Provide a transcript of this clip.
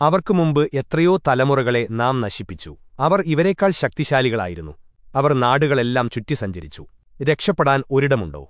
അവർക്കു മുമ്പ് എത്രയോ തലമുറകളെ നാം നശിപ്പിച്ചു. അവർ ഇവരെക്കാൾ ശക്തിശാലികളായിരുന്നു. അവർ നാടുകളെല്ലാം ചുറ്റി സഞ്ചരിച്ചു രക്ഷപ്പെടാൻ ഒരിടമുണ്ടോ?